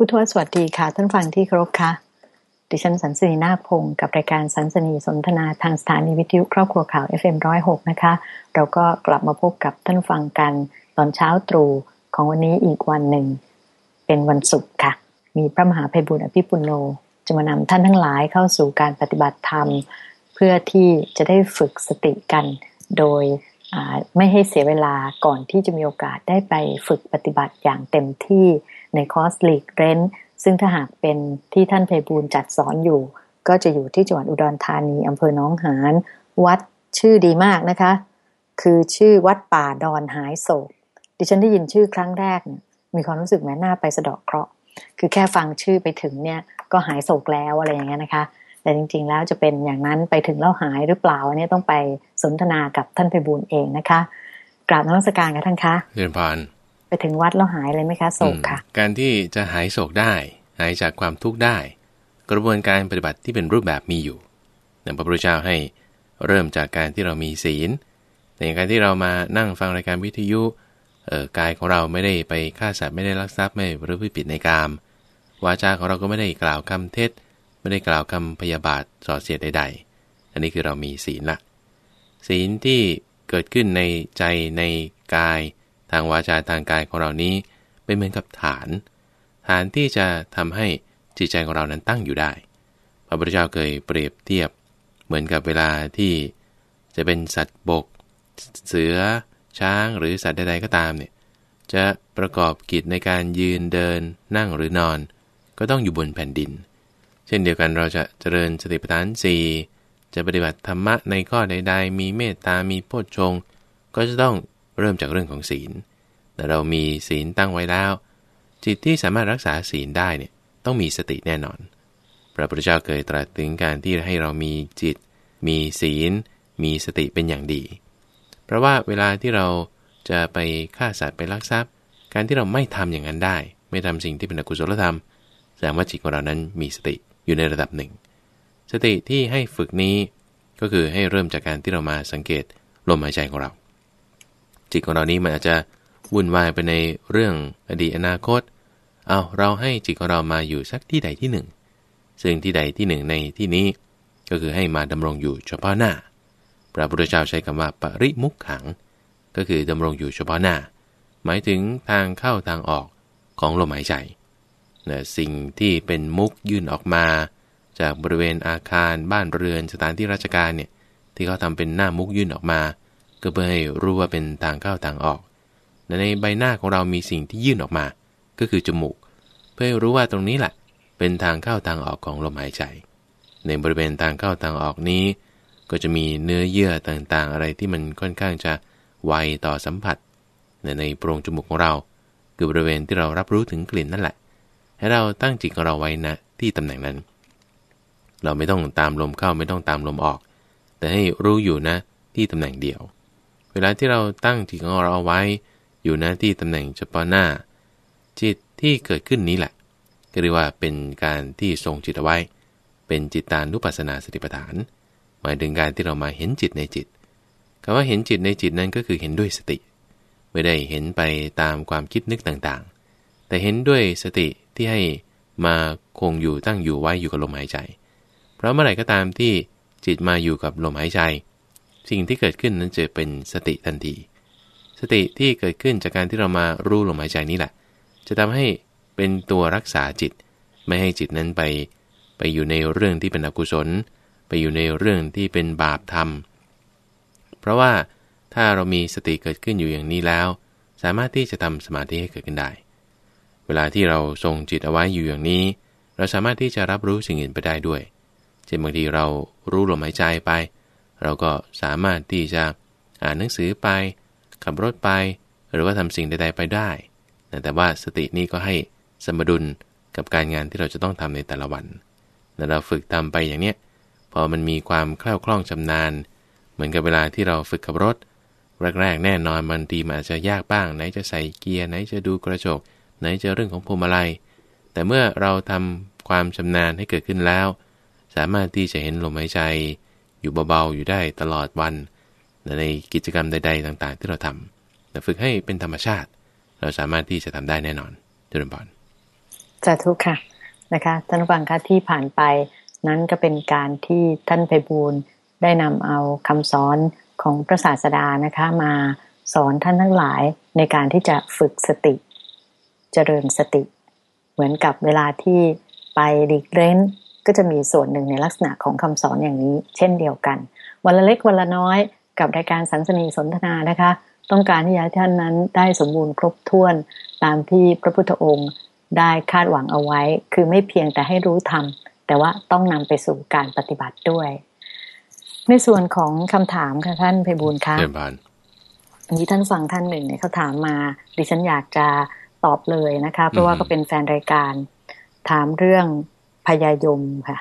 ผู้ทวสวัสดีค่ะ ท่านฟังที่เคารพค่ะ ดิฉันสันสนีนาพงศ์กับรายการสันสนีสนทนาทางสถานีวิทยุครอบครัวข่าว FM106 นะคะ เราก็กลับมาพบกับท่านฟังกันตอนเช้าตรู่ของวันนี้อีกวันหนึ่ง เป็นวันศุกร์ค่ะ มีพระมหาภัยบุญอภิปุโนจะมานำท่านทั้งหลายเข้าสู่การปฏิบัติธรรม เพื่อที่จะได้ฝึกสติกัน โดย ไม่ให้เสียเวลาก่อนที่จะมีโอกาสได้ไปฝึกปฏิบัติอย่างเต็มที่ในคอร์สลีกเรนซึ่งถ้าหากเป็นที่ท่านเพบูลจัดสอนอยู่ ก็จะอยู่ที่จังหวัดอุดรธานีอำเภอหนองหานวัดชื่อดีมากนะคะ คือชื่อวัดป่าดอนหายโศก ดิฉันได้ยินชื่อครั้งแรกเนี่ยมีความรู้สึกแม้หน้าไปสะดอกเคราะห์คือแค่ฟังชื่อไปถึงเนี่ยก็หายโศกแล้วอะไรอย่างเงี้ยนะคะ แต่จริงๆแล้วจะเป็นอย่างนั้นไปถึงแล้วหายหรือเปล่าอันนี้ต้องไปสนทนากับท่านเพบูลเองนะคะ กราบนมัสการกับท่านคะเรียนพานไปถึงวัดแล้วหายเลยไหมคะโศกค่ะ การที่จะหายโศกได้ หายจากความทุกข์ได้ กระบวนการปฏิบัติที่เป็นรูปแบบมีอยู่น่พระพุทธเจ้าให้เริ่มจากการที่เรามีศีลในการที่เรามานั่งฟังรายการวิทยุเอ่อกายของเราไม่ได้ไปฆ่าสัตว์ไม่ได้ลักทรัพย์ไม่หรือผิดในกาม วาจาของเราก็ไม่ได้กล่าวคำเท็จ ไม่ได้กล่าวคำพยาบาทส่อเสียดใดๆ อันนี้คือเรามีศีลละศีลที่เกิดขึ้นในใจในกาย ทางวาจาทางกายของเรานี้เป็นเหมือนกับฐาน ฐานที่จะทำให้จิตใจของเรานั้นตั้งอยู่ได้ พระพุทธเจ้าเคยเปรียบเทียบเหมือนกับเวลาที่จะเป็นสัตว์บก เสือ ช้างหรือสัตว์ใดๆก็ตามเนี่ยจะประกอบกิจในการยืนเดิน นั่งหรือนอน ก็ต้องอยู่บนแผ่นดิน เช่นเดียวกันเราจะเจริญสติปัฏฐานสี่จะปฏิบัติธรรมะในข้อใด ๆ มีเมตตา มีโพชฌงก็จะต้องเริ่มจากเรื่องของศีล แต่เรามีศีลตั้งไว้แล้ว จิตที่สามารถรักษาศีลได้เนี่ยต้องมีสติแน่นอน พระพุทธเจ้าเคยตรัสถึงการที่ให้เรามีจิต มีศีล มีสติเป็นอย่างดี เพราะว่าเวลาที่เราจะไปฆ่าสัตว์ไปลักทรัพย์ การที่เราไม่ทำอย่างนั้นได้ ไม่ทำสิ่งที่เป็นอกุศลธรรม แสดงว่าจิตของเรานั้นมีสติ อยู่ในระดับหนึ่ง สติที่ให้ฝึกนี้ก็คือให้เริ่มจากการที่เรามาสังเกตลมหายใจของเรา จิตของเรานี้มันอาจจะวุ่นวายไปในเรื่องอดีตอนาคต เอาเราให้จิตของเรามาอยู่สักที่ใดที่หนึ่ง ซึ่งที่ใดที่หนึ่งในที่นี้ ก็คือให้มาดำรงอยู่เฉพาะหน้า พระพุทธเจ้าใช้คำว่าปริมุขขัง ก็คือดำรงอยู่เฉพาะหน้า หมายถึงทางเข้าทางออกของลมหายใจ นะสิ่งที่เป็นมุกยื่นออกมา จากบริเวณอาคารบ้านเรือนสถานที่ราชการเนี่ยที่เขาทำเป็นหน้ามุกยื่นออกมา ก็เพื่อให้รู้ว่าเป็นทางเข้าทางออกในใบหน้าของเรามีสิ่งที่ยื่นออกมา ก็คือจมูก เพื่อให้รู้ว่าตรงนี้แหละเป็นทางเข้าทางออกของลมหายใจ ในบริเวณทางเข้าทางออกนี้ ก็จะมีเนื้อเยื่อต่างๆ อะไรที่มันค่อนข้างจะไวต่อสัมผัส ในโพรงจมูกของเรา คือบริเวณที่เรารับรู้ถึงกลิ่นนั่นแหละ ให้เราตั้งจิตของเราไว้นะที่ตำแหน่งนั้น เราไม่ต้องตามลมเข้าไม่ต้องตามลมออก แต่ให้รู้อยู่นะที่ตำแหน่งเดียว เวลาที่เราตั้งจิตของเราเอาไว้ อยู่น้าที่ตำแหน่งเฉพาะหน้า จิตที่เกิดขึ้นนี้แหละ ก็เรียกว่าเป็นการที่ทรงจิตเอาไว้ เป็นจิตตานุปัสสนาสติปัฏฐาน หมายถึงการที่เรามาเห็นจิตในจิตคำว่าเห็นจิตในจิตนั้นก็คือเห็นด้วยสติ ไม่ได้เห็นไปตามความคิดนึกต่างๆ แต่เห็นด้วยสติ ที่ให้มาคงอยู่ตั้งอยู่ไว้อยู่กับลมหายใจ เพราะเมื่อไหร่ก็ตามที่จิตมาอยู่กับลมหายใจ สิ่งที่เกิดขึ้นนั้นจะเป็นสติทันที สติที่เกิดขึ้นจากการที่เรามารู้ลมหายใจนี้แหละ จะทำให้เป็นตัวรักษาจิต ไม่ให้จิตนั้นไป ไปอยู่ในเรื่องที่เป็นอกุศล ไปอยู่ในเรื่องที่เป็นบาปธรรม เพราะว่าถ้าเรามีสติเกิดขึ้นอยู่อย่างนี้แล้ว สามารถที่จะทำสมาธิให้เกิดขึ้นได้ เวลาที่เราทรงจิตเอาไว้อยู่อย่างนี้ เราสามารถที่จะรับรู้สิ่งอื่นไปได้ด้วย เช่นบางทีเรารู้ลมหายใจไป เราก็สามารถที่จะอ่านหนังสือไป ขับรถไป หรือว่าทำสิ่งใดๆไปได้ แต่ว่าสตินี้ก็ให้สมดุลกับการงานที่เราจะต้องทำในแต่ละวันเราฝึกทำไปอย่างเนี้ย พอมันมีความคล่องคล่องชำนาญ เหมือนกับเวลาที่เราฝึกขับรถ แรกๆ แน่นอนมันดีมันอาจจะยากบ้าง ไหนจะใส่เกียร์ไหนจะดูกระจก ไหนจะเรื่องของพวงมาลัย แต่เมื่อเราทำความชำนาญให้เกิดขึ้นแล้ว สามารถที่จะเห็นลมหายใจ อยู่เบาๆอยู่ได้ตลอดวัน ในกิจกรรมใด ๆ ต่าง ๆ ที่เราทำแต่ฝึกให้เป็นธรรมชาติ เราสามารถที่จะทำได้แน่นอนเจริญพรสาธุค่ะนะคะท่านฟังคะที่ผ่านไปนั้นก็เป็นการที่ท่านไพบูลได้นำเอาคำสอนของพระศาสดานะคะมาสอนท่านทั้งหลายในการที่จะฝึกสติ เจริญสติ เหมือนกับเวลาที่ไปดีกเร้นก็จะมีส่วนหนึ่งในลักษณะของคำสอนอย่างนี้ เช่นเดียวกัน วันละเล็กวันละน้อยกับรายการสังสนีสนทนานะคะ ต้องการที่ให้ท่านนั้นได้สมบูรณ์ครบถ้วนตามที่พระพุทธองค์ได้คาดหวังเอาไว้ คือไม่เพียงแต่ให้รู้ธรรมแต่ว่าต้องนำไปสู่การปฏิบัติด้วย ในส่วนของคำถามค่ะท่านไพบูลย์คะเชิญบานนี้ท่านฟังท่านหนึ่งเนี่ยเขาถามมา ดิฉันอยากจะ ตอบเลยนะคะ เพราะว่าก็เป็นแฟนรายการถามเรื่องพยายมค่ะ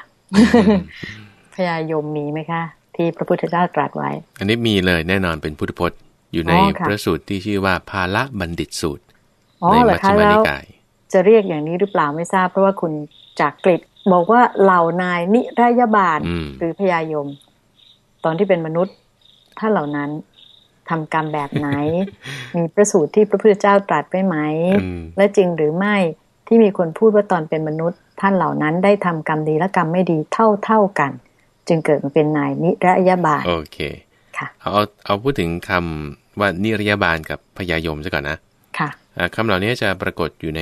พยายมมีไหมคะ ที่พระพุทธเจ้าตรัสไว้ อันนี้มีเลยแน่นอนเป็นพุทธพจน์ อยู่ในพระสูตรที่ชื่อว่าภาละบัณฑิตสูตรในมัชฌิมานิกายจะเรียกอย่างนี้หรือเปล่าไม่ทราบ เพราะว่าคุณจากกฤษบอกว่าเหล่านายนิรยาบาลหรือพยายม ตอนที่เป็นมนุษย์ ถ้าเหล่านั้น ทำกรรมแบบไหน มีประสูตรที่พระพุทธเจ้าตรัสไว้ไหม และจริงหรือไม่ที่มีคนพูดว่าตอนเป็นมนุษย์ ท่านเหล่านั้นได้ทำกรรมดีและกรรมไม่ดีเท่าเท่ากัน จึงเกิดมาเป็นนายนิรยาบาลโอเคค่ะเอาเอาพูดถึงคำว่านิรยาบาลกับพยายมซะก่อนนะค่ะคำเหล่านี้จะปรากฏอยู่ใน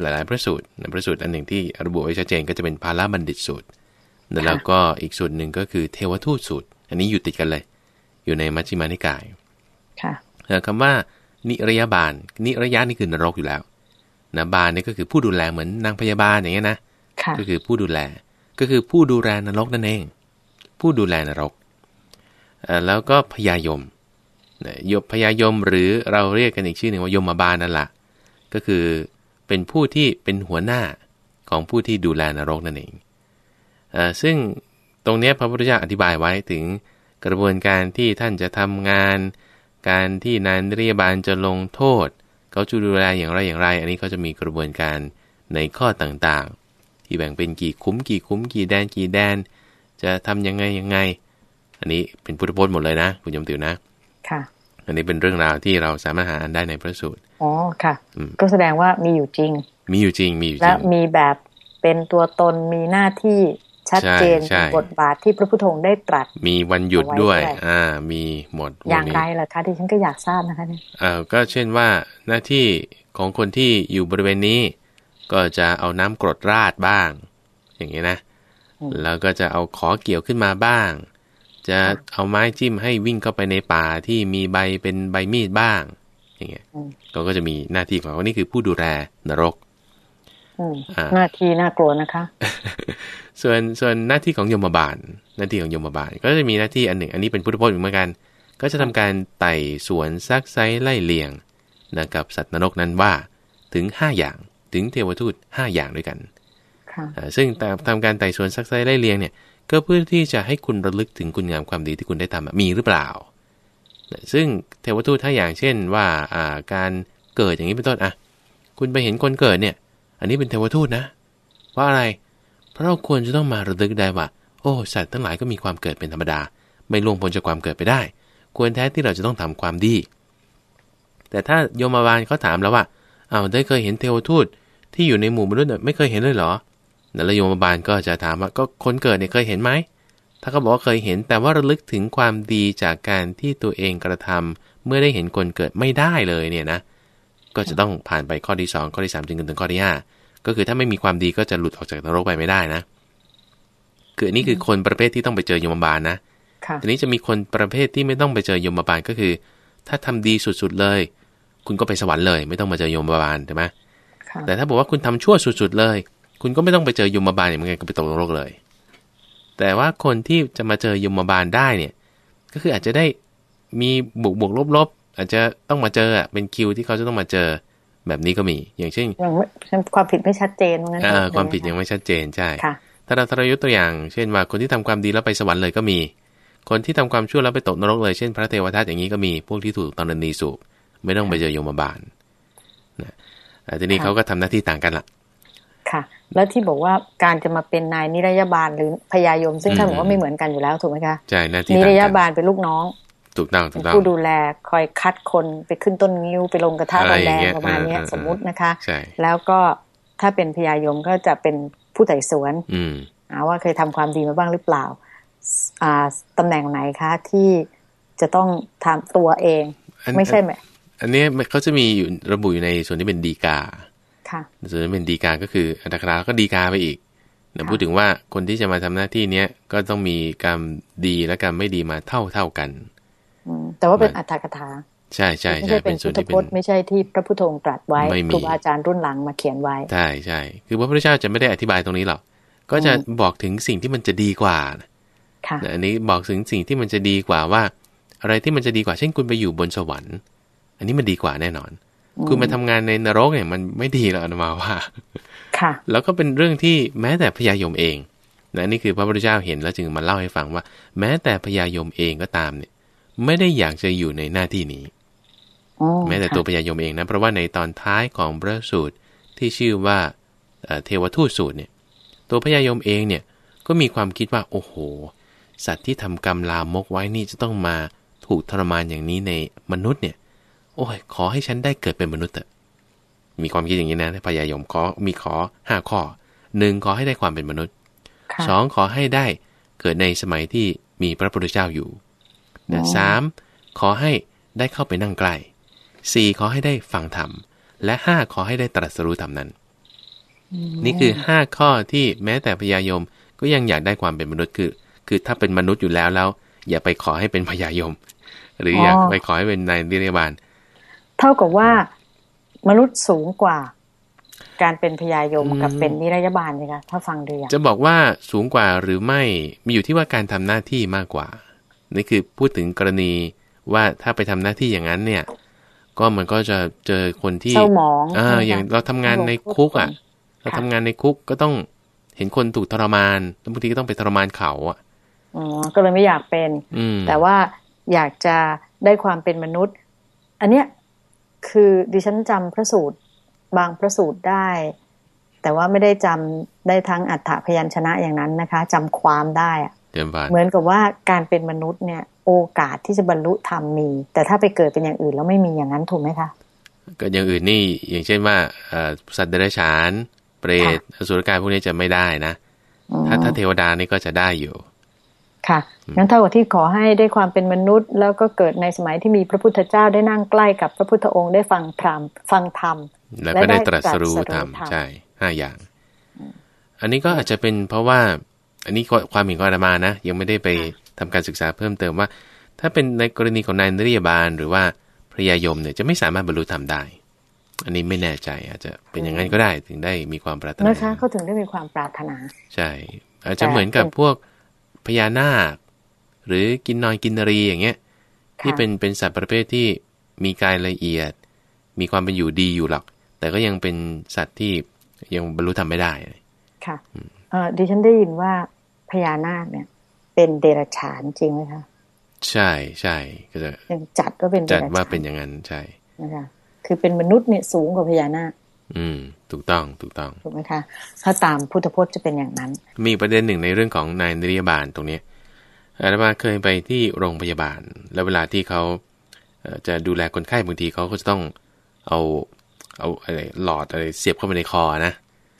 หลาย ๆ พระสูตรพระสูตรอันหนึ่งที่ระบุไว้ชัดเจนก็จะเป็นพาราบัณฑิตสูตรแล้วก็อีกสูตรหนึ่งก็คือเทวทูตสูตร อันนี้อยู่ติดกันเลย อยู่ในมัชฌิมานิกาย คำว่านิรยาบาลนิรยานี่คือนรกอยู่แล้วนะบาลนี่ก็คือผู้ดูแลเหมือนนางพยาบาลอย่างเงี้ยนะก็คือผู้ดูแลก็คือผู้ดูแลนรกนั่นเอง ผู้ดูแลนรกแล้วก็พยายมยพยายมหรือเราเรียกกันอีกชื่อหนึ่งว่ายมบาลนั่นแหละก็คือเป็นผู้ที่เป็นหัวหน้าของผู้ที่ดูแลนรกนั่นเองอซึ่งตรงนี้พระพุทธเจ้าอธิบายไว้ถึงกระบวนการที่ท่านจะทำงาน การที่นานเรียบาลจะลงโทษ เขาจะดูแลอย่างไรอย่างไร อันนี้เขาจะมีกระบวนการในข้อต่างๆ ที่แบ่งเป็นกี่คุ้มกี่คุ้มกี่แดนกี่แดน จะทำยังไงยังไง อันนี้เป็นพุทธพจน์หมดเลยนะ คุณยมติวนะ ค่ะ อันนี้เป็นเรื่องราวที่เราสามารถหาอันได้ในพระสูตร อ๋อ ค่ะ ก็แสดงว่ามีอยู่จริง มีอยู่จริง มีอยู่จริง และมีแบบเป็นตัวตนมีหน้าที่ ชัดเจนบทบาทที่พระพุทโธได้ตรัส มีวันหยุดด้วย อ่า มีหมดอย่างไรล่ะคะที่ฉันก็อยากทราบนะคะเนี่ยอ่าก็เช่นว่าหน้าที่ของคนที่อยู่บริเวณนี้ ก็จะเอาน้ำกรดราดบ้าง อย่างนี้นะ แล้วก็จะเอาขอเกี่ยวขึ้นมาบ้าง จะเอาไม้จิ้มให้วิ่งเข้าไปในป่าที่มีใบเป็นใบมีดบ้าง อย่างเงี้ยก็ก็จะมีหน้าที่ของเขานี่คือผู้ดูแลนรก หน้าที่น่ากลัวนะคะ ส่วนส่วนหน้าที่ของยมบาล หน้าที่ของยมบาล ก็จะมีหน้าที่อันหนึ่ง อันนี้เป็นพุทธพจน์เหมือนกัน ก็จะทำการไต่สวนซักไซไล่เลียงนะกับสัตว์นรกนั้นว่าถึงห้าอย่างถึงเทวทูตห้าอย่างด้วยกันซึ่งทำการไต่สวนซักไซไล่เลียงเนี่ย ก็เพื่อที่จะให้คุณระลึกถึงคุณงามความดีที่คุณได้ทำมีหรือเปล่า ซึ่งเทวทูตถ้าอย่างเช่นว่าาการเกิดอย่างนี้เป็นต้นอะ คุณไปเห็นคนเกิดเนี่ย อันนี้เป็นเทวทูตนะ เพราะอะไร เพราะเราควรจะต้องมาระลึกได้ว่า โอ้ สัตว์ทั้งหลายก็มีความเกิดเป็นธรรมดา ไม่ล่วงพ้นจากความเกิดไปได้ ควรแท้ที่เราจะต้องทำความดี แต่ถ้าโยมบาลเขาถามแล้วว่าเอาได้เคยเห็นเทวทูตที่อยู่ในหมู่มนุษย์ไม่เคยเห็นเลยเหรอแล้วโยมบาลก็จะถามว่าก็คนเกิดเนี่ยเคยเห็นไหม ถ้าเขาบอกว่าเคยเห็นแต่ว่าระลึกถึงความดีจากการที่ตัวเองกระทำเมื่อได้เห็นคนเกิดไม่ได้เลยเนี่ยนะ ก็จะต้องผ่านไปข้อที่ 2 ข้อที่ 3 จึงถึงข้อที่ 5 ก็คือถ้าไม่มีความดีก็จะหลุดออกจากนรกไปไม่ได้นะ คืออันนี้คือคนประเภทที่ต้องไปเจอยมบาลนะทีนี้จะมีคนประเภทที่ไม่ต้องไปเจอยมบาลก็คือ ถ้าทำดีสุดๆเลย คุณก็ไปสวรรค์เลย ไม่ต้องมาเจอยมบาลใช่ไหมแต่ถ้าบอกว่าคุณทำชั่วสุดๆเลย คุณก็ไม่ต้องไปเจอยมบาลอย่างไงก็ไปตกนรกเลย แต่ว่าคนที่จะมาเจอยมบาลได้เนี่ย ก็คืออาจจะได้มีบวกบวกลบลบ อาจจะต้องมาเจออะเป็นคิวที่เขาจะต้องมาเจอแบบนี้ก็มี อย่างเช่นความผิดไม่ชัดเจนงั้นอ่าความผิดยังไม่ชัดเจนใช่ถ้าเราทรยศตัวอย่าง เช่นว่าคนที่ทำความดีแล้วไปสวรรค์เลยก็มี คนที่ทำความชั่วแล้วไปตกนรกเลย เช่น พระเทวทัตอย่างนี้ก็มี พวกที่ถูกตอนนีสูบไม่ต้องไปเจอยมบาลนะทีนี้เขาก็ทำหน้าที่ต่างกันละค่ะ แล้วที่บอกว่าการจะมาเป็นนายนิรยาบาลหรือพยายม ซึ่งท่านบอกว่าไม่เหมือนกันอยู่แล้วถูกไหมคะใช่หน้าที่นิรยาบาลเป็นลูกน้อง ถูกต้องถูกต้องผู้ดูแลคอยคัดคนไปขึ้นต้นงิ้วไปลงกระทะแรงประมาณนี้สมมุตินะคะใช่แล้วก็ถ้าเป็นพญายมก็จะเป็นผู้ไต่สวนอืมว่าเคยทำความดีมาบ้างหรือเปล่าอ่าตำแหน่งไหนคะที่จะต้องทำตัวเอง ไม่ใช่ไหมอันนี้เขาจะมีอยู่ระบุอยู่ในส่วนที่เป็นดีกาค่ะส่วนที่เป็นดีกาก็คืออัตถกถาก็ดีกาไปอีกนะพูดถึงว่าคนที่จะมาทำหน้าที่เนี้ยก็ต้องมีกรรมดีและกรรมไม่ดีมาเท่าเท่ากันอืม แต่ว่าเป็นอัตถกถา ใช่ใช่ไม่ใช่ใช่เป็นส่พุวนทธที่พเป็นจน์ไม่ใช่ที่พระพุทธองค์ตรัสไว้ไม่มีครูบาอาจารย์รุ่นหลังมาเขียนไว้ใช่ใช่คือพระพุทธเจ้าจะไม่ได้อธิบายตรงนี้หรอกก็จะบอกถึงสิ่งที่มันจะดีกว่านะค่ะอันนี้บอกถึงสิ่งที่มันจะดีกว่าว่า อะไรที่มันจะดีกว่าเช่นคุณไปอยู่บนสวรรค์ อันนี้มันดีกว่าแน่นอน คุณมาทำงานในนรกเนี่ยมันไม่ดีหรอกอาตมาว่า ค่ะ แล้วก็เป็นเรื่องที่แม้แต่พญายมเองนะนี่คือพระพุทธเจ้าเห็นแล้วจึงมาเล่าให้ฟังว่า แม้แต่พญายมเองก็ตามเนี่ย ไม่ได้อยากจะอยู่ในหน้าที่นี้อ๋อแม้แต่ตัวพญายมเองนะ เพราะว่าในตอนท้ายของพระสูตรที่ชื่อว่าเอ่อเทวทูตสูตรเนี่ย ตัวพญายมเองเนี่ยก็มีความคิดว่า โอ้โห สัตว์ที่ทำกรรมลามกไว้นี่จะต้องมาถูกทรมานอย่างนี้ในมนุษย์เนี่ย โอ้ย ขอให้ฉันได้เกิดเป็นมนุษย์เถอะมีความคิดอย่างนี้นะพญายมขอมีขอห้าข้อหนึ่งขอให้ได้ความเป็นมนุษย์ค่ะสองขอให้ได้เกิดในสมัยที่มีพระพุทธเจ้าอยู่ นะสามขอให้ได้เข้าไปนั่งใกล้สี่ขอให้ได้ฟังธรรม และห้าขอให้ได้ตรัสรู้ธรรมนั้น นี่คือห้าข้อที่แม้แต่พญายมก็ยังอยากได้ความเป็นมนุษย์คือ คือถ้าเป็นมนุษย์อยู่แล้วแล้ว อย่าไปขอให้เป็นพญายม หรืออยากไปขอให้เป็นนายนิรบาล เท่ากับว่ามนุษย์สูงกว่า การเป็นพญายมอืมกับเป็นนิรยาบาลเลยค่ะถ้าฟังดูอย่างจะบอกว่าสูงกว่าหรือไม่มีอยู่ที่ว่าการทำหน้าที่มากกว่า นี่คือพูดถึงกรณีว่าถ้าไปทำหน้าที่อย่างนั้นเนี่ย ก็มันก็จะเจอคนที่เศร้าหมองอ่าใช่ไหมคะอย่างเราทำงานในคุกอะ เราค่ะทำงานในคุกก็ต้องเห็นคนถูกทรมานแล้วบางทีก็ต้องไปทรมานเขาอะอ๋อก็เลยไม่อยากเป็นอืมแต่ว่าอยากจะได้ความเป็นมนุษย์ อันเนี้ยคือดิฉันจำพระสูตรบางพระสูตรได้ แต่ว่าไม่ได้จำได้ทั้งอัฏฐพยัญชนะอย่างนั้นนะคะจำความได้อะ เดิมบานเหมือนกับว่าการเป็นมนุษย์เนี่ย โอกาสที่จะบรรลุธรรมมี แต่ถ้าไปเกิดเป็นอย่างอื่นแล้วไม่มีอย่างนั้นถูกไหมคะก็อย่างอื่นนี่อย่างเช่นว่าเอ่อสัตว์เดรัจฉาน เปรตอสุรกายพวกนี้จะไม่ได้นะอืมถ้าถ้าเทวดานี่ก็จะได้อยู่ค่ะงั้นเท่ากับที่ขอให้ได้ความเป็นมนุษย์ แล้วก็เกิดในสมัยที่มีพระพุทธเจ้าได้นั่งใกล้กับพระพุทธองค์ได้ฟังธรรมฟังธรรม แล้วก็ได้และได้ตรัสรู้ตรัสรู้ธรรมธรรมใช่ห้าอย่าง อันนี้ก็อาจจะเป็นเพราะว่า อันนี้ก็ความเห็นของอาตมานะ ยังไม่ได้ไปทำการศึกษาเพิ่มเติมว่า ถ้าเป็นในกรณีของนายนริยบาลหรือว่าพระยายมเนี่ยจะไม่สามารถบรรลุธรรมได้ อันนี้ไม่แน่ใจอาจจะเป็นอย่างนั้นก็ได้ถึงได้มีความปรารถนานะคะเขาถึงได้มีความปรารถนา ใช่ อาจจะเหมือนกับพวกพญานาค หรือกินนอนกินนรีอย่างเงี้ยที่เป็นเป็นสัตว์ประเภทที่มีกายละเอียด มีความเป็นอยู่ดีอยู่หรอก แต่ก็ยังเป็นสัตว์ที่ยังบรรลุธรรมไม่ได้ค่ะเอ่อดิฉันได้ยินว่า พญานาคเนี่ย เป็นเดรัจฉานจริงไหมคะใช่ใช่ก็จะยังจัดว่าเป็นเดจัดรัจฉานว่าเป็นอย่างนั้นใช่นะคะคือเป็นมนุษย์เนี่ยสูงกว่าพญานาคอืม ถูกต้องถูกต้องถูกไหมคะถ้าตามพุทธพจน์จะเป็นอย่างนั้น มีประเด็นหนึ่งในเรื่องของนายนิรยาบาลตรงเนี้ยอาตมาเคยไปที่โรงพยาบาล แล้วเวลาที่เขาเอ่อจะดูแลคนไข้บางทีเขาก็จะต้องเอาเอาอะไรหลอดอะไรเสียบเข้าไปในคอนะ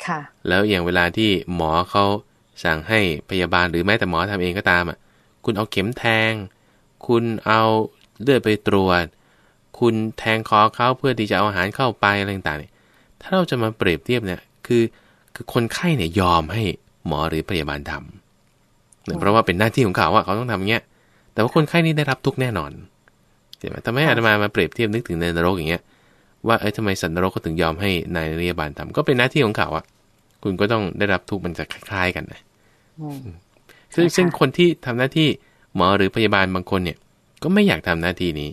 ค่ะ แล้วอย่างเวลาที่หมอเขา สั่งให้พยาบาลหรือแม้แต่หมอทำเองก็ตามอะคุณเอาเข็มแทง คุณเอาเลือดไปตรวจ คุณแทงคอเขาเพื่อที่จะเอาอาหารเข้าไปอะไรต่างๆเนี่ยถ้าเราจะมาเปรียบเทียบเนี่ยคือคือคนไข้เนี่ยยอมให้หมอหรือพยาบาลทำเนี่ยเพราะว่าเป็นหน้าที่ของเขาอะเขาต้องทำอย่างเงี้ย แต่ว่าคนไข้นี่ได้รับทุกข์แน่นอนใช่ไหมทำให้อาตมามาเปรียบเทียบนึกถึงในนรกอย่างเงี้ย ว่าเอ้ยทำไมสัตว์นรกเขาถึงยอมให้นายนิรยาบาลทำก็เป็นหน้าที่ของเขาอะคุณก็ต้องได้รับทุกข์มันจะคล้ายๆกันนะอืม ซึ่งนะคะซึ่งคนที่ทำหน้าที่หมอหรือพยาบาลบางคนเนี่ย ก็ไม่อยากทำหน้าที่นี้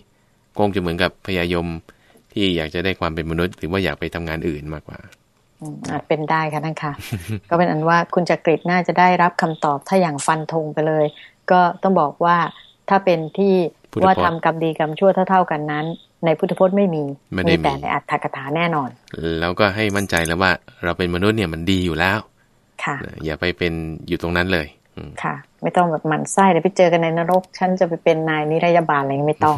คงจะเหมือนกับพยายมที่อยากจะได้ความเป็นมนุษย์ หรือว่าอยากไปทำงานอื่นมากกว่าอืมอาจเป็นได้ค่ะท่านคะก็เป็นอันว่าคุณจักริดน่าจะได้รับคำตอบถ้าอย่างฟันธงไปเลย ก็ต้องบอกว่าถ้าเป็นที่พุทธพจน์ว่าทำกรรมดีกรรมชั่วเท่าๆกันนั้น ในพุทธพจน์ไม่มีไม่ได้มีแต่ในอัตถกถาแน่นอน แล้วก็ให้มั่นใจแล้วว่าเราเป็นมนุษย์เนี่ยมันดีอยู่แล้ว ค่ะนะอย่าไปเป็นอยู่ตรงนั้นเลยค่ะ ไม่ต้องแบบหมันไส้เดี๋ยวไปเจอกันในนรก ฉันจะไปเป็นนายนิรยาบาลอะไรไม่ต้อง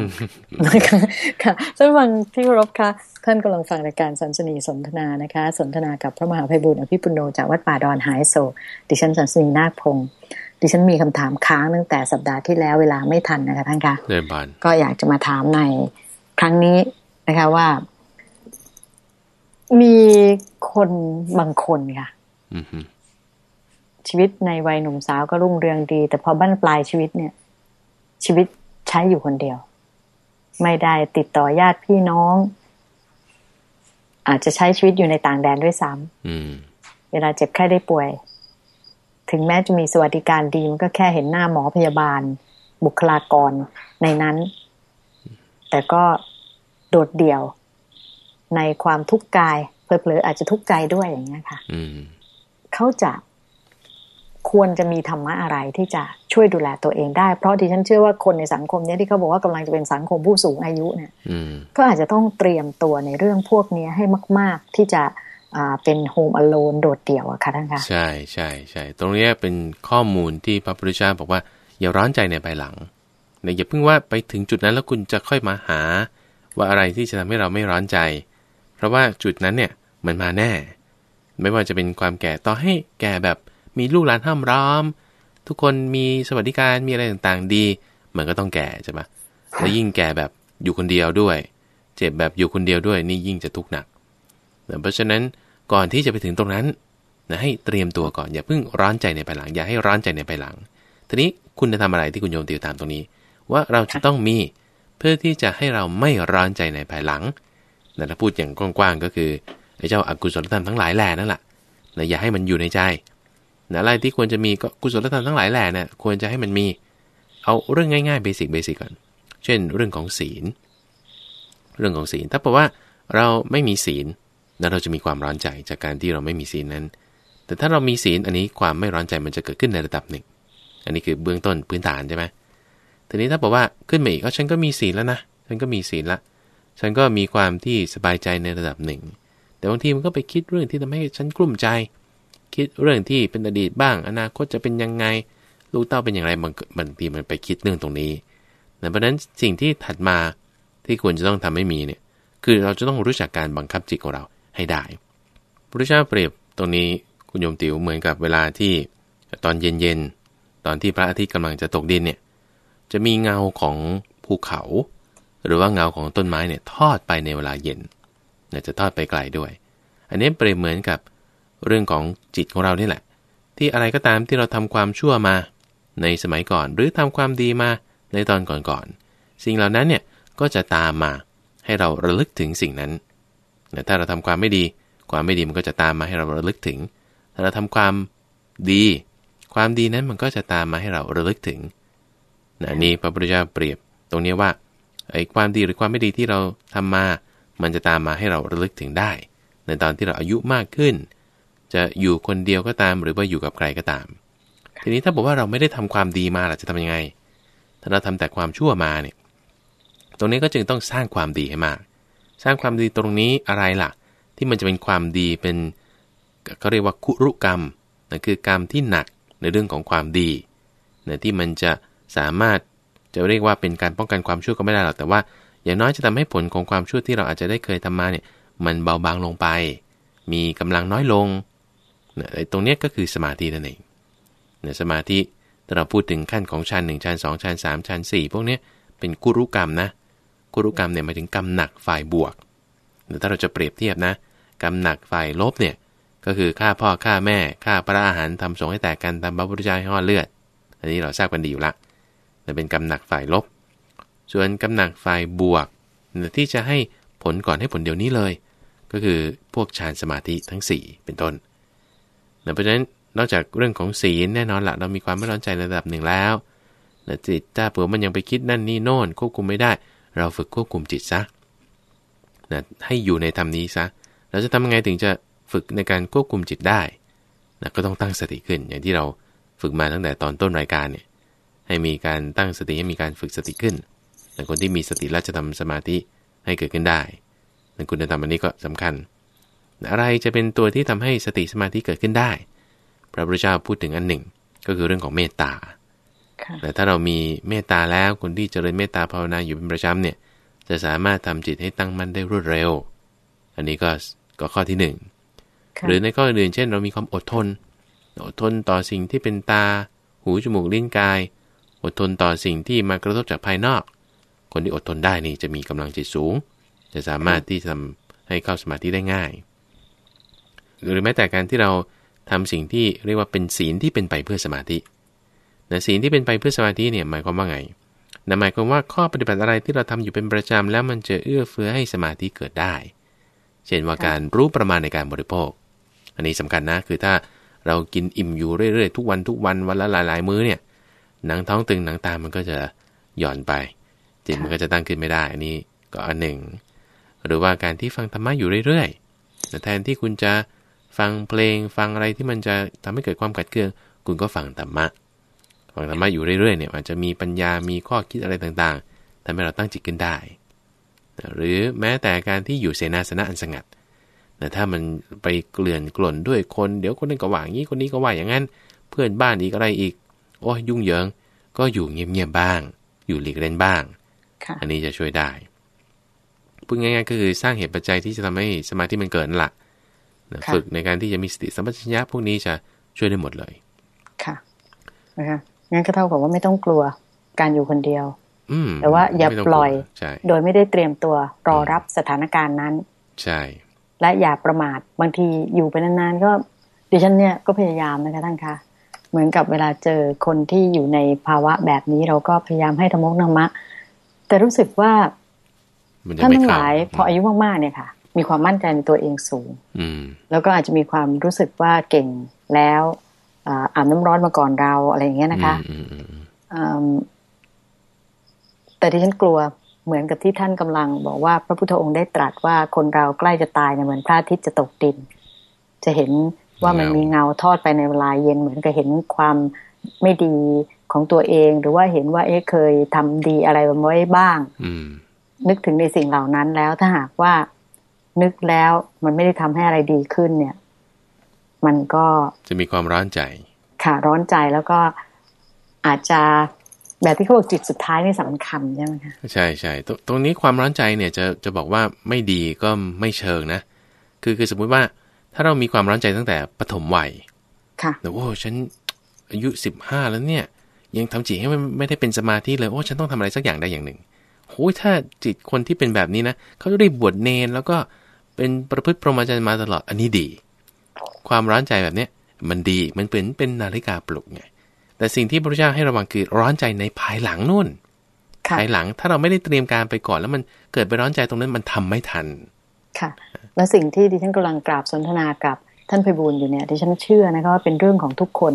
นะคะค่ะท่านฟังที่รบค่ะ ท่านกำลังฟังรายการสันสนีสนทนานะคะ สนทนากับพระมหาภัยบุญอภิปุโนจากวัดป่าดอนหายโศดิฉันสันสนีนาคพงศ์ดิฉันมีคำถามค้างตั้งแต่สัปดาห์ที่แล้วเวลาไม่ทันนะคะท่านคะเดินบานก็อยากจะมาถามในครั้งนี้นะคะว่า มีคนบางคนค่ะ ชีวิตในวัยหนุ่มสาวก็รุ่งเรืองดี แต่พอบั้นปลายชีวิตเนี่ย ชีวิตใช้อยู่คนเดียว ไม่ได้ติดต่อญาติพี่น้อง อาจจะใช้ชีวิตอยู่ในต่างแดนด้วยซ้ำเวลาเจ็บแค่ได้ป่วย ถึงแม้จะมีสวัสดิการดีมันก็แค่เห็นหน้าหมอพยาบาล บุคลากรในนั้น แต่ก็โดดเดี่ยวในความทุกข์กายเพลอๆอาจจะทุกข์ใจด้วยอย่างเงี้ยค่ะเขาจะ ควรจะมีธรรมะอะไรที่จะช่วยดูแลตัวเองได้ เพราะที่ฉันเชื่อว่าคนในสังคมนี้ที่เขาบอกว่ากำลังจะเป็นสังคมผู้สูงอายุเนี่ยก็อาจจะต้องเตรียมตัวในเรื่องพวกนี้ให้มาก ๆ ที่จะเป็นโฮมอโลนโดดเดี่ยวอะค่ะท่านคะใช่ใช่ใช่ตรงนี้เป็นข้อมูลที่พระพุทธเจ้าบอกว่าอย่าร้อนใจในภายหลังเนี่ยอย่าเพิ่งว่าไปถึงจุดนั้นแล้วคุณจะค่อยมาหา ว่าอะไรที่จะทำให้เราไม่ร้อนใจ เพราะว่าจุดนั้นเนี่ยมันมาแน่ ไม่ว่าจะเป็นความแก่ต่อให้แก่แบบ มีลูกหลานห้ามร้อม ทุกคนมีสวัสดิการมีอะไรต่างๆดี มันก็ต้องแก่ใช่ไหมแล้วยิ่งแก่แบบอยู่คนเดียวด้วย เจ็บแบบอยู่คนเดียวด้วยนี่ยิ่งจะทุกข์หนัก เพราะฉะนั้นก่อนที่จะไปถึงตรงนั้นนะให้เตรียมตัวก่อนอย่าเพิ่งร้อนใจในภายหลัง อย่าให้ร้อนใจในภายหลัง ทีนี้คุณจะทำอะไรที่คุณโยมติวตามตรงนี้ ว่าเราจะต้องมีเพื่อที่จะให้เราไม่ร้อนใจในภายหลังแต่ถ้าพูดอย่างกว้างๆก็คือไอ้เจ้าอากุศลธรรมทั้งหลายแหล่นั่นแหละนะอย่าให้มันอยู่ในใจ นะอะไรที่ควรจะมีก็กุศลธรรมทั้งหลายแหล่นี่ยควรจะให้มันมี เอาเรื่องง่ายๆเบสิกเบสิกก่อน เช่น เรื่องของศีล เรื่องของศีล ถ้าบอกว่าเราไม่มีศีลนั้นเราจะมีความร้อนใจจากการที่เราไม่มีศีลนั้น แต่ถ้าเรามีศีลอันนี้ความไม่ร้อนใจมันจะเกิดขึ้นในระดับหนึ่ง อันนี้คือเบื้องต้นพื้นฐานใช่ไหมทีนี้ถ้าบอกว่าขึ้นมาอีกก็ฉันก็มีศีลแล้วนะ ฉันก็มีศีลละ ฉันก็มีความที่สบายใจในระดับหนึ่ง แต่บางทีมันก็ไปคิดเรื่องที่ทำให้ฉันกลุ้มใจ คิดเรื่องที่เป็นอดีตบ้าง อนาคตจะเป็นยังไง ลูกเต้าเป็นอย่างไรบางบางทีมันไปคิดเรื่องตรงนี้เพราะนั้นสิ่งที่ถัดมาที่ควรจะต้องทำให้มีเนี่ยคือเราจะต้องรู้จักการบังคับจิตของเราให้ได้พระเจ้าเปรียบตรงนี้คุณโยมติ๋วเหมือนกับเวลาที่ตอนเย็นๆตอนที่พระอาทิตย์กำลังจะตกดินเนี่ยจะมีเงาของภูเขา หรือว่าเงาของต้นไม้เนี่ยทอดไปในเวลาเย็นจะทอดไปไกลด้วย อันนี้เปรียบเหมือนกับ เรื่องของจิตของเรานี่แหละ ที่อะไรก็ตามที่เราทำความชั่วมา ในสมัยก่อนหรือทำความดีมาในตอนก่อนๆสิ่งเหล่านั้นเนี่ยก็จะตามมา ให้เราระลึกถึงสิ่งนั้นแต่ถ้าเราทำความไม่ดี ความไม่ดีมันก็จะตามมาให้เราระลึกถึง ถ้าเราทำความดี ความดีนั้นมันก็จะตามมาให้เราระลึกถึงนะนี่พระพุทธเจ้าเปรียบตรงนี้ว่าไอ้ความดีหรือความไม่ดีที่เราทำมา มันจะตามมาให้เราระลึกถึงได้ ในตอนที่เราอายุมากขึ้น จะอยู่คนเดียวก็ตาม หรือว่าอยู่กับใครก็ตาม ทีนี้ถ้าบอกว่าเราไม่ได้ทำความดีมาเราจะทำยังไง ถ้าเราทำแต่ความชั่วมาเนี่ย ตรงนี้ก็จึงต้องสร้างความดีให้มาก สร้างความดีตรงนี้อะไรล่ะ ที่มันจะเป็นความดีเป็นเขาเรียกว่าคุรุกรรมนั่นคือกรรมที่หนักในเรื่องของความดีนะที่มันจะสามารถจะเรียกว่าเป็นการป้องกันความชั่วก็ไม่ได้หรอกแต่ว่า อย่างน้อยจะทำให้ผลของความชั่วที่เราอาจจะได้เคยทำมาเนี่ยมันเบาบางลงไป มีกำลังน้อยลง นะตรงนี้ก็คือสมาธินั่นเองนะสมาธิถ้าเราพูดถึงขั้นของชั้นหนึ่งชั้นสองชั้นสามชั้นสี่พวกนี้เป็นกุรุกรรมนะกุรุกรรมเนี่ยหมายถึงกรรมหนักฝ่ายบวกถ้าเราจะเปรียบเทียบนะกรรมหนักฝ่ายลบเนี่ยก็คือฆ่าพ่อฆ่าแม่ฆ่าพระอาหารทำสงให้แตกกันทำพระพุทธเจ้าให้ห่อเลือด อันนี้เราทราบกันดีอยู่ละแต่เป็นกรรมหนักฝ่ายลบ ส่วนกรรมหนักฝ่ายบวกที่จะให้ผลก่อนให้ผลเดี๋ยวนี้เลย ก็คือพวกฌานสมาธิทั้ง 4 เป็นต้น เพราะฉะนั้นนอกจากเรื่องของศีลแน่นอนละเรามีความไม่ร้อนใจระดับหนึ่งแล้วนะจิตถ้าเผื่อมันยังไปคิดนั่นนี่โน่นควบคุมไม่ได้ เราฝึกควบคุมจิตซะนะให้อยู่ในธรรมนี้ซะ เราจะทำยังไงถึงจะฝึกในการควบคุมจิตได้นะก็ต้องตั้งสติขึ้น อย่างที่เราฝึกมาตั้งแต่ตอนต้นรายการเนี่ยให้มีการตั้งสติให้มีการฝึกสติขึ้นแต่คนที่มีสติแล้วจะทำสมาธิให้เกิดขึ้นได้ในคุณธรรมอันนี้ก็สำคัญ อะไรจะเป็นตัวที่ทำให้สติสมาธิเกิดขึ้นได้ พระพุทธเจ้าพูดถึงอันหนึ่ง ก็คือเรื่องของเมตตาค่ะแต่ถ้าเรามีเมตตาแล้วคนที่เจริญเมตตาภาวนาอยู่เป็นประจำเนี่ยจะสามารถทำจิตให้ตั้งมั่นได้รวดเร็ว อันนี้ก็ก็ข้อที่หนึ่งค่ะหรือในข้ออื่นๆเช่น เรามีความอดทน อดทนต่อสิ่งที่เป็นตา หูจมูกลิ้นกาย อดทนต่อสิ่งที่มากระทบจากภายนอก คนที่อดทนได้นี่จะมีกำลังจิตสูง จะสามารถที่จะทำให้เข้าสมาธิได้ง่าย หรือแม้แต่การที่เราทำสิ่งที่เรียกว่าเป็นศีลที่เป็นไปเพื่อสมาธินะศีลที่เป็นไปเพื่อสมาธิเนี่ยหมายความว่าไงนั่นหมายความว่าข้อปฏิบัติอะไรที่เราทำอยู่เป็นประจำแล้วมันจะเอื้อเฟื้อให้สมาธิเกิดได้ เช่นว่าการรู้ประมาณในการบริโภค อันนี้สำคัญนะคือถ้าเรากินอิ่มอยู่เรื่อยๆทุกวันทุกวันวันละหลายๆมื้อเนี่ยหนังท้องตึงหนังตามันก็จะหย่อนไปจิตมันก็จะตั้งขึ้นไม่ได้ อันนี้ก็อันหนึ่ง หรือว่าการที่ฟังธรรมะอยู่เรื่อยๆแต่แทนที่คุณจะ ฟังเพลงฟังอะไรที่มันจะทำให้เกิดความกัดเกลืองคุณก็ฟังธรรมะฟังธรรมะอยู่เรื่อยๆเนี่ยอาจจะมีปัญญามีข้อคิดอะไรต่างๆทำให้เราตั้งจิตขึ้นได้ หรือแม้แต่การที่อยู่เสนาสนะอันสงัดแต่ถ้ามันไปเกลื่อนกล่นด้วยคนเดี๋ยวคนนึงก็ว่าอย่างนี้คนนี้ก็ว่าอย่างนั้น เพื่อนบ้านอีกอะไรอีก โอ้ยยุ่งเหยิง ก็อยู่เงียบๆบ้าง อยู่หลีกเล่นบ้างค่ะอันนี้จะช่วยได้พูดง่ายๆก็คือสร้างเหตุปัจจัยที่จะทำให้สมาธิมันเกิดนั่นแหละนะค่ะ ฝึกในการที่จะมีสติสัมปชัญญะพวกนี้จะช่วยได้หมดเลย ค่ะนะคะงั้นก็เท่ากับว่าไม่ต้องกลัวการอยู่คนเดียว อืมแต่ว่าอย่าไม่ต้งปล่อยกวใช่โดยไม่ได้เตรียมตัวรอรับสถานการณ์นั้น ใช่ และอย่าประมาทบางทีอยู่ไปนานๆก็ดิฉันเนี่ยก็พยายามนะคะท่านคะเหมือนกับเวลาเจอคนที่อยู่ในภาวะแบบนี้เราก็พยายามให้ธรรมกธรรมะ แต่รู้สึกว่ามันจะท่านไม่ทั้งหเข้าลายพออายุมากๆเนี่ยค่ะ มีความมั่นใจในตัวเองสูงอืมแล้วก็อาจจะมีความรู้สึกว่าเก่งแล้วอ่าอาบน้ำร้อนมาก่อนเราอะไรอย่างเงี้ยนะคะอืมอืมอืมอืมแต่ที่ฉันกลัวเหมือนกับที่ท่านกำลังบอกว่าพระพุทธองค์ได้ตรัสว่าคนเราใกล้จะตายเนี่ยเหมือนพระอาทิตย์จะตกดิน จะเห็นว่ามันมีเงาทอดไปในเวลาเย็นเหมือนกับเห็นความไม่ดีของตัวเอง หรือว่าเห็นว่าเอ๊ะเคยทำดีอะไรไว้บ้างอืมนึกถึงในสิ่งเหล่านั้นแล้วถ้าหากว่า นึกแล้วมันไม่ได้ทำให้อะไรดีขึ้นเนี่ย มันก็จะมีความร้อนใจขาร้อนใจแล้วก็อาจจะแบบที่เขาบอกจิตสุดท้ายนี่สำคัญใช่ไหมคะใช่ใช่ตรงตรงนี้ความร้อนใจเนี่ยจะจะบอกว่าไม่ดีก็ไม่เชิงนะ คือคือสมมุติว่าถ้าเรามีความร้อนใจตั้งแต่ปฐมวัย ค่ะแต่โอ้ฉันอายุสิบห้าแล้วเนี่ย ยังทำจิตให้มันไม่ได้เป็นสมาธิเลยโอ้ฉันต้องทำอะไรสักอย่างใดอย่างหนึ่งโอ้ยถ้าจิตคนที่เป็นแบบนี้นะเขาจะได้บวชเนนแล้วก็ เป็นประพฤติพรหมจรรย์มาตลอดอันนี้ดี ความร้อนใจแบบเนี้ยมันดีมันเป็นเป็นนาฬิกาปลุกไงแต่สิ่งที่พระพุทธเจ้าให้ระวังคือร้อนใจในภายหลังนู่นค่ะภายหลังถ้าเราไม่ได้เตรียมการไปก่อน แล้วมันเกิดไปร้อนใจตรงนั้นมันทำไม่ทัน ค่ะ และสิ่งที่ดิฉันกำลังกราบสนทนากับท่านไพบูลย์อยู่เนี่ยดิฉันเชื่อนะคะว่าเป็นเรื่องของทุกคน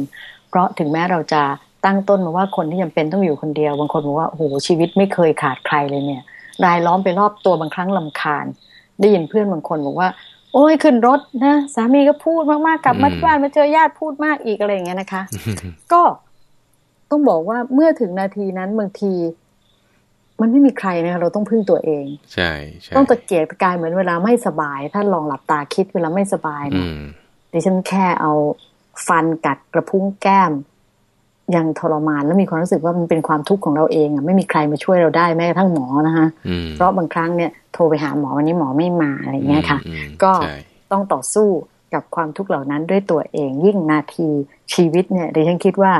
เพราะถึงแม้เราจะตั้งต้นมาว่าคนที่จำเป็นต้องอยู่คนเดียว บางคนบอกว่าโอ้โหชีวิตไม่เคยขาดใครเลยเนี่ย รายล้อมไปรอบตัวบางครั้งลำคาญ ได้ยินเพื่อนบางคนบอกว่า โอ้ยขึ้นรถนะสามีก็พูดมากๆกลับมาอืมที่บ้านมาเจอญาติพูดมากอีกอะไรอย่างเงี้ยนะคะ ก็ต้องบอกว่าเมื่อถึงนาทีนั้นบางที มันไม่มีใครนะคะเราต้องพึ่งตัวเอง ใช่ใช่ต้องตะเกียกตะกายเหมือนเวลาไม่สบาย ถ้าลองหลับตาคิดเวลาไม่สบายอืเนี่ยมดิฉันแค่เอาฟันกัดกระพุ้งแก้ม ยังทรมานแล้วมีความรู้สึกว่ามันเป็นความทุกข์ของเราเองอะไม่มีใครมาช่วยเราได้แม้กระทั่งหมอนะคะอืมเพราะบางครั้งเนี่ยโทรไปหาหมอวันนี้หมอไม่มาอะไรอย่างเงี้ยค่ะอืมก็ใช่ต้องต่อสู้กับความทุกข์เหล่านั้นด้วยตัวเองยิ่งนาทีชีวิตเนี่ยดิฉันคิดว่า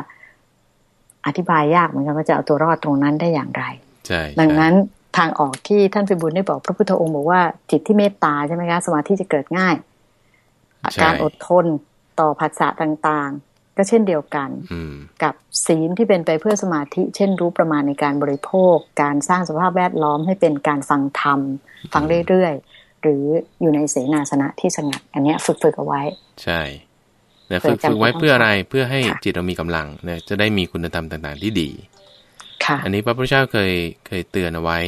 อธิบายยากเหมือนกันว่าจะเอาตัวรอดตรงนั้นได้อย่างไรใช่ดังใช่นั้นทางออกที่ท่านพิบูลได้บอกพระพุทธองค์บอกว่าจิตที่เมตตาใช่ไหมคะสมาธิจะเกิดง่ายใช่การอดทนต่อภาษาต่างๆ ก็เช่นเดียวกันอืมกับศีลที่เป็นไปเพื่อสมาธิ เช่นรู้ประมาณในการบริโภค การสร้างสภาพแวดล้อมให้เป็นการฟังธรรม ฟังเรื่อยๆ หรืออยู่ในเสนาสนะที่สงัด อันเนี้ยฝึกๆเอาไว้ ใช่แต่เพื่ฝึอกจำฝึกไว้เป็นต้องเพื่ออะไรเพื่อให้ค่ะจิตเรามีกำลังเนี่ยจะได้มีคุณธรรมต่างๆที่ดีค่ะอันนี้พระพุทธเจ้าเคยเคยเตือนเอาไว้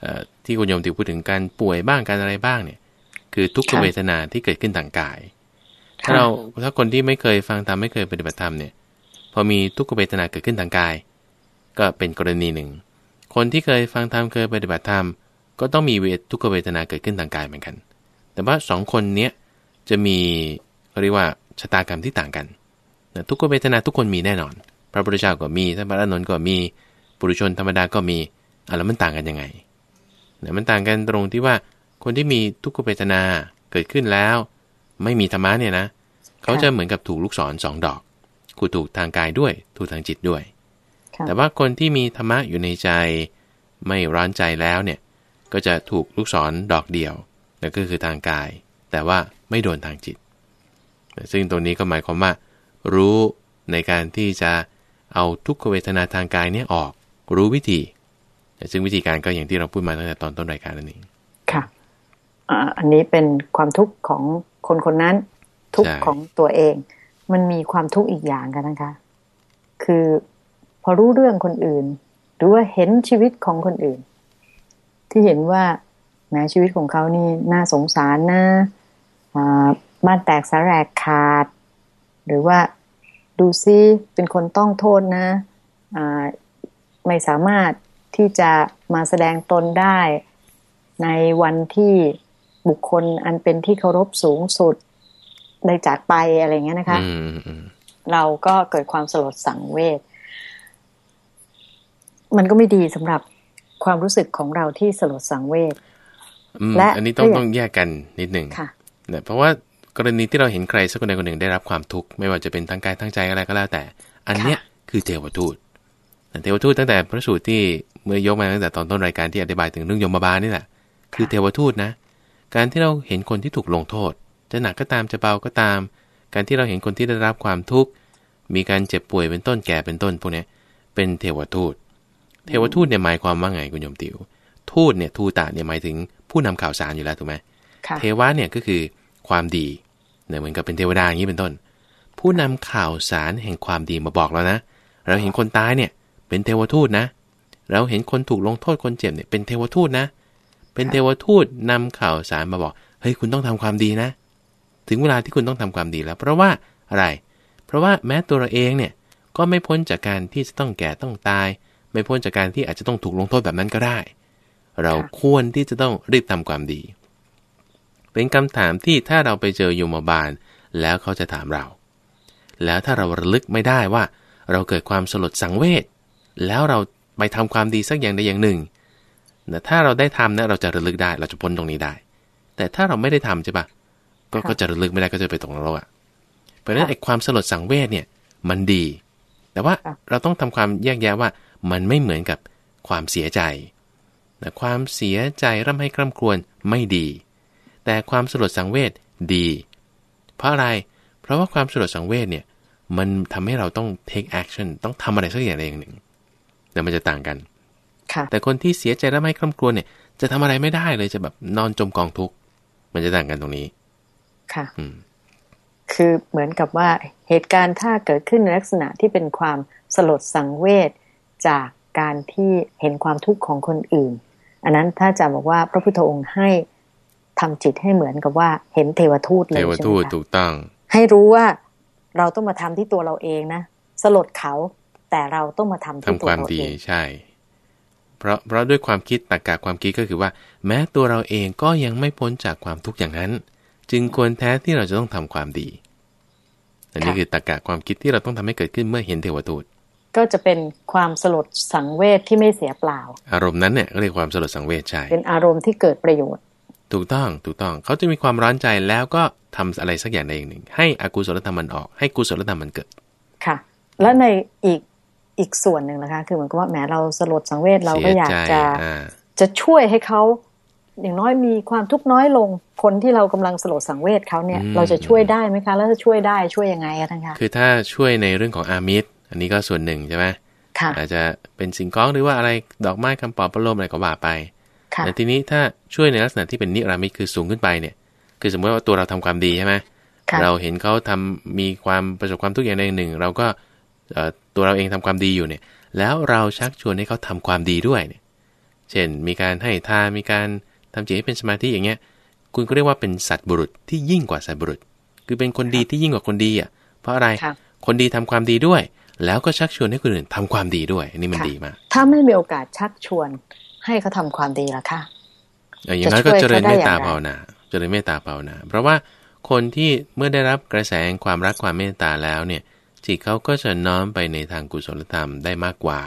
เอ่อที่คุณโยมติวพูดถึงการป่วยบ้างการอะไรบ้างเนี่ย คือทุกขค่ะเวทนาที่เกิดขึ้นทางกาย ถ้าค่ะเราถ้าคนที่ไม่เคยฟังธรรมไม่เคยปฏิบัติธรรมเนี่ยพอมีทุกขเวทนาเกิดขึ้นทางกาย ก็เป็นกรณีหนึ่ง คนที่เคยฟังธรรมเคยปฏิบัติธรรมก็ต้องมีเวททุกขเวทนาเกิดขึ้นทางกายเหมือนกัน แต่ว่าสองคนเนี้ยจะมีเขาเรียกว่าชะตากรรมที่ต่างกันนะทุกขเวทนาทุกคนมีแน่นอน พระพุทธเจ้าก็มีท่านพระอานนท์ก็มีปุถุชนธรรมดาก็มีอะแล้วมันต่างกันยังไงเนี่ยมันต่างกันตรงที่ว่าคนที่มีทุกขเวทนาเกิดขึ้นแล้ว ไม่มีธรรมะเนี่ยนะเขาจะเหมือนกับถูกลูกศรสองดอกกูถูกทางกายด้วยถูกทางจิตด้วย แต่ว่าคนที่มีธรรมะอยู่ในใจ ไม่ร้อนใจแล้วเนี่ย ก็จะถูกลูกศรดอกเดียวนั่นก็คือทางกาย แต่ว่าไม่โดนทางจิต ซึ่งตรงนี้ก็หมายความว่า รู้ในการที่จะเอาทุกขเวทนาทางกายเนี่ยออก รู้วิธี ซึ่งวิธีการก็อย่างที่เราพูดมาตั้งแต่ตอนต้นรายการนั่นเองค่ะอันนี้เป็นความทุกข์ของ คนคนนั้น ทุกข์ของตัวเอง มันมีความทุกข์อีกอย่างกันนะคะ คือพอรู้เรื่องคนอื่น หรือว่าเห็นชีวิตของคนอื่น ที่เห็นว่าแม้ชีวิตของเขานี่น่าสงสารนะบ้านแตกสาแรกขาด หรือว่าดูซิเป็นคนต้องโทษนะไม่สามารถที่จะมาแสดงตนได้ในวันที่ บุคคลอันเป็นที่เคารพสูงสุดได้จากไปอะไรเงี้ยนะคะเราก็เกิดความสลดสังเวชมันก็ไม่ดีสำหรับความรู้สึกของเราที่สลดสังเวชและอันนี้ต้องต้องแยกกันนิดหนึ่งเนี่ยเพราะว่ากรณีที่เราเห็นใครสักคนใดคนหนึ่งได้รับความทุกข์ไม่ว่าจะเป็นทางกายทางใจอะไรก็แล้วแต่ อันเนี้ยคือเทวทูตเทวทูตตั้งแต่พระสูตรที่เมื่อยกมาตั้งแต่ตอนต้นรายการที่อธิบายถึงเรื่องยมบาลนี่แหละคือเทวทูตนะ การที่เราเห็นคนที่ถูกลงโทษ จะหนักก็ตามจะเบาก็ตาม การที่เราเห็นคนที่ได้รับความทุกข์มีการเจ็บป่วยเป็นต้นแก่เป็นต้นพวกนี้เป็นเทวทูต เทวทูตเนี่ยหมายความว่าไงคุณโยมติว ทูตเนี่ยทูตาเนี่ยหมายถึงผู้นำข่าวสารอยู่แล้วถูกไหมเทวะเนี่ยก็คือความดีเนี่ยเหมือนกับเป็นเทวดาอย่างนี้เป็นต้น ผู้นำข่าวสารแห่งความดีมาบอกแล้วนะ เราเห็นคนตายเนี่ยเป็นเทวทูตนะ เราเห็นคนถูกลงโทษคนเจ็บเนี่ยเป็นเทวทูตนะเป็นเทวทูตนำข่าวสารมาบอก เฮ้ยคุณต้องทำความดีนะ ถึงเวลาที่คุณต้องทำความดีแล้ว เพราะว่าอะไร เพราะว่าแม้ตัวเราเองเนี่ยก็ไม่พ้นจากการที่จะต้องแก่ต้องตาย ไม่พ้นจากการที่อาจจะต้องถูกลงโทษแบบนั้นก็ได้ เราควรที่จะต้องรีบทำความดี เป็นคำถามที่ถ้าเราไปเจอยมบาล แล้วเขาจะถามเรา แล้วถ้าเราระลึกไม่ได้ว่า เราเกิดความสลดสังเวชแล้วเราไปทำความดีสักอย่างใดอย่างหนึ่ง นะถ้าเราได้ทำนะเราจะระลึกได้ เราจะพ้นตรงนี้ได้ แต่ถ้าเราไม่ได้ทำใช่ปะก็ก็จะระลึกไม่ได้ก็จะไปตรงนรกอะเพราะฉะนั้นไอ้ความสลดสังเวชเนี่ย มันดี แต่ว่าเราต้องทำความแยกแยะว่ามันไม่เหมือนกับความเสียใจแต่ความเสียใจร่ำให้คร่ำครวญไม่ดี แต่ความสลดสังเวชดี เพราะอะไร เพราะว่าความสลดสังเวชเนี่ย มันทำให้เราต้อง take action ต้องทำอะไรสักอย่างใดอย่างหนึ่งแต่มันจะต่างกัน แต่คนที่เสียใจและไม่คร่ำครวญเนี่ย จะทำอะไรไม่ได้เลยจะแบบนอนจมกองทุกข์มันจะต่างกันตรงนี้ ค่ะอืมคือเหมือนกับว่าเหตุการณ์ถ้าเกิดขึ้นในลักษณะที่เป็นความสลดสังเวชจากการที่เห็นความทุกข์ของคนอื่น อันนั้นถ้าจะบอกว่าพระพุทธองค์ให้ทำจิตให้เหมือนกับว่าเห็นเทวทูตเลยใช่ไหมคะเทวทูตถูกต้อง ให้รู้ว่าเราต้องมาทำที่ตัวเราเองนะสลดเขาแต่เราต้องมาทำที่ตัวเราเองใช่ เพราะเพราะด้วยความคิดตรรกะความคิดก็คือว่า แม้ตัวเราเองก็ยังไม่พ้นจากความทุกข์อย่างนั้น จึงควรแท้ที่เราจะต้องทำความดีอันนี้คือตรรกะความคิดที่เราต้องทำให้เกิดขึ้นเมื่อเห็นเทวทูตก็จะเป็นความสลดสังเวชที่ไม่เสียเปล่า อารมณ์นั้นเนี่ยเรียกความสลดสังเวชใช่เป็นอารมณ์ที่เกิดประโยชน์ ถูกต้องถูกต้องเขาจะมีความร้อนใจแล้วก็ทำอะไรสักอย่างใดอย่างหนึ่ง ให้อกุศลธรรมมันออก ให้กุศลธรรมมันเกิด ค่ะ และในอีก อีกส่วนหนึ่งนะคะ คือเหมือนกับว่าแหมเราสลดสังเวชเราก็อยากจะจะช่วยให้เขาอย่างน้อยมีความทุกข์น้อยลงคนที่เรากำลังสลดสังเวชเขาเนี่ย เราจะช่วยได้ไหมคะ แล้วจะช่วยได้ช่วยยังไงคะท่านคะคือถ้าช่วยในเรื่องของอามิตรอันนี้ก็ส่วนหนึ่งใช่ไหมอาจจะเป็นสิ่งของหรือว่าอะไรดอกไม้คำปอบประโลมอะไรก็ว่าไปแต่ทีนี้ถ้าช่วยในลักษณะที่เป็นนิรามิตคือสูงขึ้นไปเนี่ย คือสมมติว่าตัวเราทำความดีใช่ไหมเราเห็นเขาทำมีความประสบความทุกข์อย่างใดหนึ่ง เราก็ ตัวเราเองทำความดีอยู่เนี่ย แล้วเราชักชวนให้เขาทำความดีด้วยเนี่ย เช่น มีการให้ทานมีการทำจิตให้เป็นสมาธิอย่างเงี้ย คุณก็เรียกว่าเป็นสัตว์บุรุษที่ยิ่งกว่าสัตว์บุรุษ คือเป็นคนดีที่ยิ่งกว่าคนดีอะ เพราะอะไร คนดีทำความดีด้วย แล้วก็ชักชวนให้คนอื่นทำความดีด้วย นี่มันดีมาก ถ้าไม่มีโอกาสชักชวนให้เขาทาความดีล่ะค่ะอย่างนั้นก็เจริญเมตตาภาวนา เจริญเมตตาภาวนา เพราะว่าคนที่เมื่อได้รับกระแสความรักความเมตตาแล้วเนี่ย จิตเขาก็จะน้อมไปในทางกุศลธรรมได้มากกว่า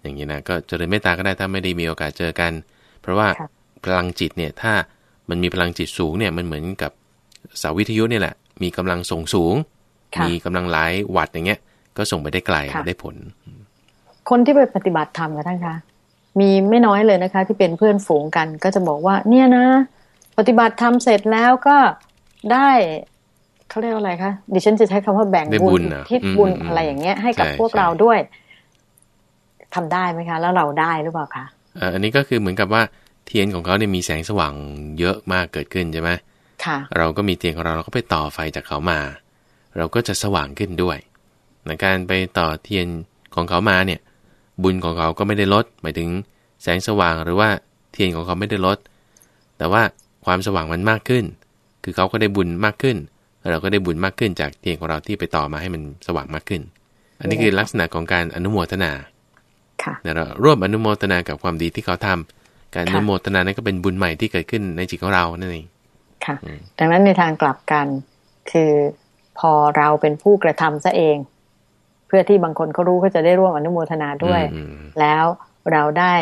อย่างนี้นะก็เจริญเมตตาก็ได้ถ้าไม่ได้มีโอกาสเจอกัน เพราะว่าพลังจิตเนี่ยถ้ามันมีพลังจิตสูงเนี่ยมันเหมือนกับเสาวิทยุเนี่ยแหละ มีกำลังส่งสูง มีกำลังหลายวัตต์อย่างเงี้ย ก็ส่งไปได้ไกลได้ผล คนที่ไปปฏิบัติธรรมกันท่านคะมีไม่น้อยเลยนะคะ ที่เป็นเพื่อนฝูงกันก็จะบอกว่า เนี่ยนะ ปฏิบัติธรรมเสร็จแล้วก็ได้ เขาเรียกว่าอะไรคะดิฉันจะใช้คำว่าแบ่งบุญทิศบุญอะไรอย่างเงี้ย ให้กับพวกเราด้วยทำได้ไหมคะ แล้วเราได้หรือเปล่าคะอันนี้ก็คือเหมือนกับว่าเทียนของเขาเนี่ยมีแสงสว่างเยอะมากเกิดขึ้นใช่ไหมค่ะ เราก็มีเทียนของเราเราก็ไปต่อไฟจากเขามา เราก็จะสว่างขึ้นด้วยในการไปต่อเทียนของเขามาเนี่ย บุญของเขาก็ไม่ได้ลด หมายถึงแสงสว่างหรือว่าเทียนของเขาไม่ได้ลด แต่ว่าความสว่างมันมากขึ้น คือเขาก็ได้บุญมากขึ้น เราก็ได้บุญมากขึ้นจากเทียนของเราที่ไปต่อมาให้มันสว่างมากขึ้น อันนี้คือลักษณะของการอนุโมทนาค่ะเราร่วมอนุโมทนากับความดีที่เขาทำการอนุโมทนานั้นก็เป็นบุญใหม่ที่เกิดขึ้นในจิตของเรานั่นเองค่ะ ดังนั้นในทางกลับกันคือพอเราเป็นผู้กระทำซะเอง เพื่อที่บางคนเขารู้ก็จะได้ร่วมอนุโมทนาด้วย แล้วเราได้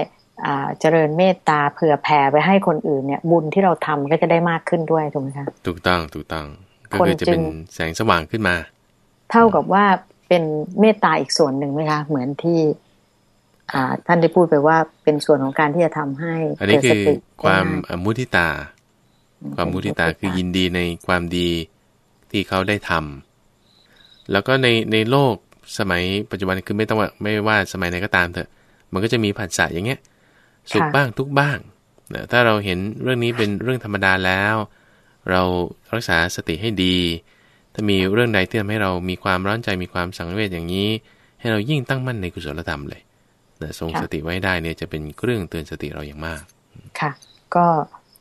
เจริญเมตตาเผื่อแผ่ไปให้คนอื่นเนี่ย บุญที่เราทำก็จะได้มากขึ้นด้วยถูกไหมคะถูกต้องถูกต้อง ก็คือจะเป็นแสงสว่างขึ้นมา เท่ากับว่าเป็นเมตตาอีกส่วนหนึ่งไหมคะ เหมือนที่ท่านได้พูดไปว่าเป็นส่วนของการที่จะทำให้ อันนี้คือความมุทิตา ความมุทิตาคือยินดีในความดีที่เขาได้ทำแล้วก็ในในโลกสมัยปัจจุบันคือไม่ต้องว่าไม่ว่าสมัยไหนก็ตามเถอะ มันก็จะมีผัสสะอย่างเงี้ย สุขบ้างทุกบ้างนะถ้าเราเห็นเรื่องนี้เป็นเรื่องธรรมดาแล้ว เรารักษาสติให้ดี ถ้ามีเรื่องใดที่ทำให้เรามีความร้อนใจมีความสังเวชอย่างนี้ ให้เรายิ่งตั้งมั่นในกุศลธรรมเลยนะทรงสติไว้ได้เนี่ยจะเป็นเครื่องเตือนสติเราอย่างมาก ค่ะ ก็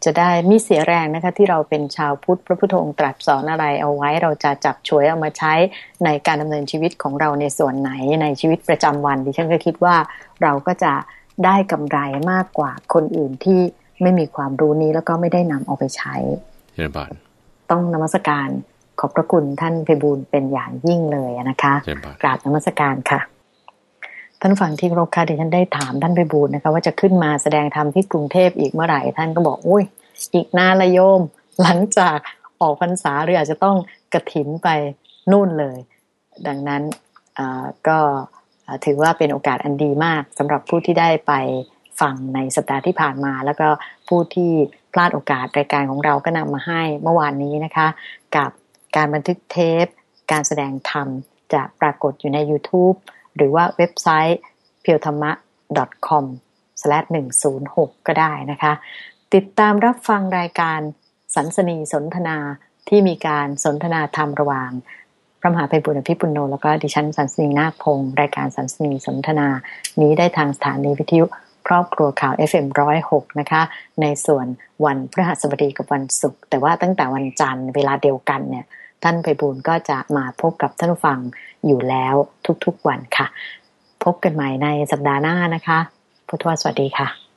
จะได้มิเสียแรงนะคะ ที่เราเป็นชาวพุทธพระพุทธองค์ตรัสสอนอะไรเอาไว้เราจะจับฉวยเอามาใช้ในการดำเนินชีวิตของเราในส่วนไหนในชีวิตประจำวันดิฉันก็คิดว่าเราก็จะได้กำไรมากกว่าคนอื่นที่ไม่มีความรู้นี้แล้วก็ไม่ได้นำเอาไปใช้ เชิญบานต้องนมัสการขอบพระคุณท่านเพบูลเป็นอย่างยิ่งเลยนะคะกราบนมัสการค่ะ ท่านฟังที่ครบค่ะที่ท่านได้ถามท่านเพบูลนะคะ ว่าจะขึ้นมาแสดงธรรมที่กรุงเทพอีกเมื่อไหร่ท่านก็บอกอุ้ยอีกนานละโยม หลังจากออกพรรษาหรืออาจจะต้องกระถินไปนู่นเลย ดังนั้นก็ถือว่าเป็นโอกาสอันดีมากสำหรับผู้ที่ได้ไปฟังในสัปดาห์ที่ผ่านมา แล้วก็ผู้ที่ พลาดโอกาสรายการของเราก็นำมาให้เมื่อวานนี้นะคะ กับการบันทึกเทป การแสดงธรรม จะปรากฏอยู่ใน YouTube หรือว่าเว็บไซต์ p i e w t h a m m a com 106ก็ได้นะคะ ติดตามรับฟังรายการสันสนีสนทนาที่มีการสนทนาธรรมระหว่างพระมหาภัยบุญอภิปุโน แล้วก็ดิฉันสันสนีนาคพงศ์รายการสันสนีสนทนา นี้ได้ทางสถานีวิทยุ ครอบครัวข่าว FM106 นะคะ ในส่วนวันพฤหัสบดีกับวันศุกร์แต่ว่าตั้งแต่วันจันทร์เวลาเดียวกันเนี่ย ท่านไปบูลก็จะมาพบกับท่านฟังอยู่แล้วทุกๆวันค่ะ พบกันใหม่ในสัปดาห์หน้านะคะ พุทธวสวัสดีค่ะ